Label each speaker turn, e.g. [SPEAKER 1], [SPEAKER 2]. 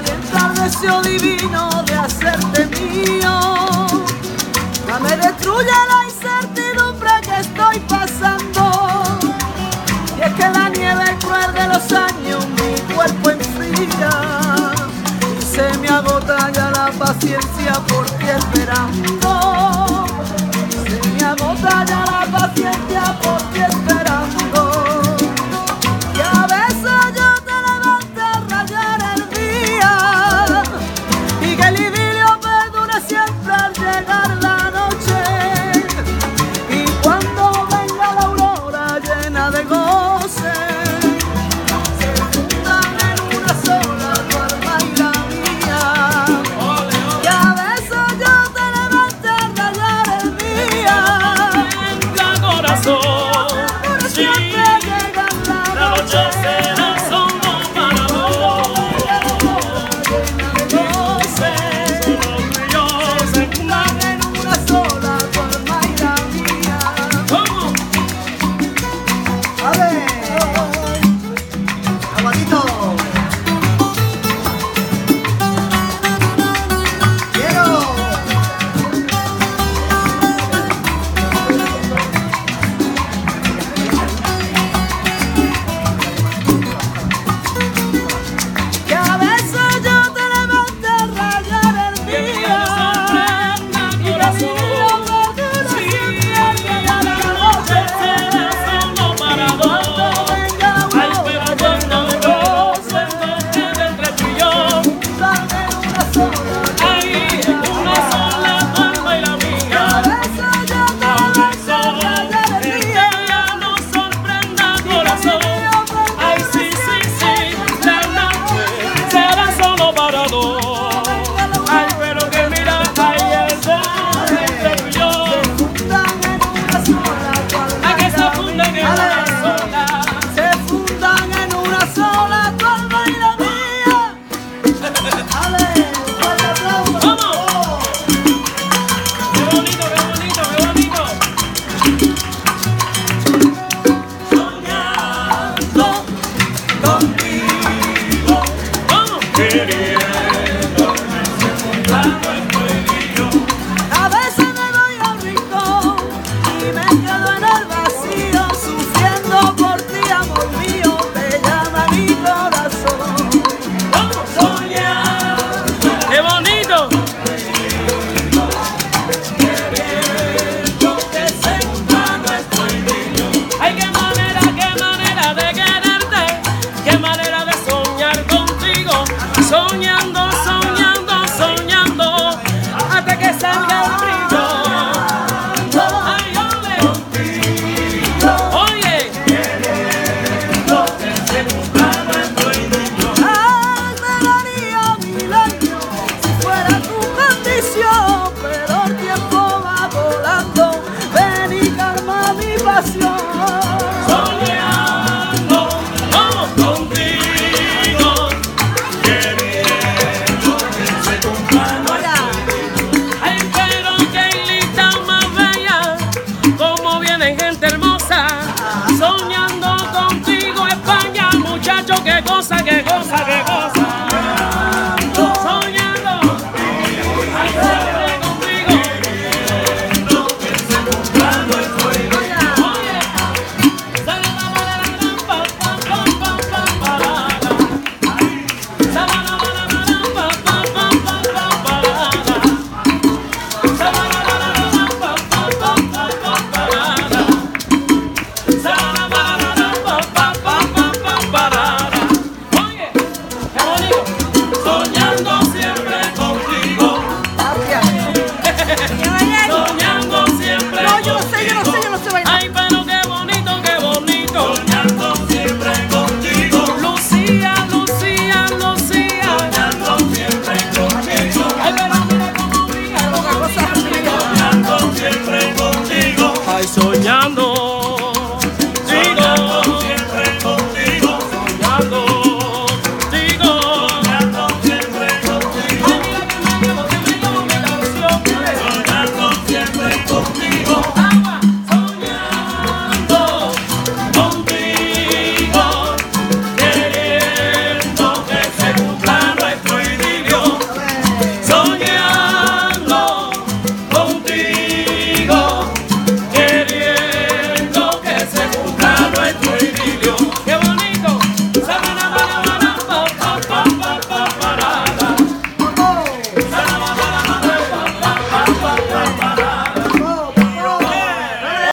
[SPEAKER 1] alientar deseo divino de hacerte mío. No me destruya la incertidumbre que estoy pasando. Y es que la nieve cruel de los años mi cuerpo enfría. Y se me agota ya la paciencia por ti esperando. Se me agota ya la paciencia por ti de.
[SPEAKER 2] 好嘞。Bye. 就给攻上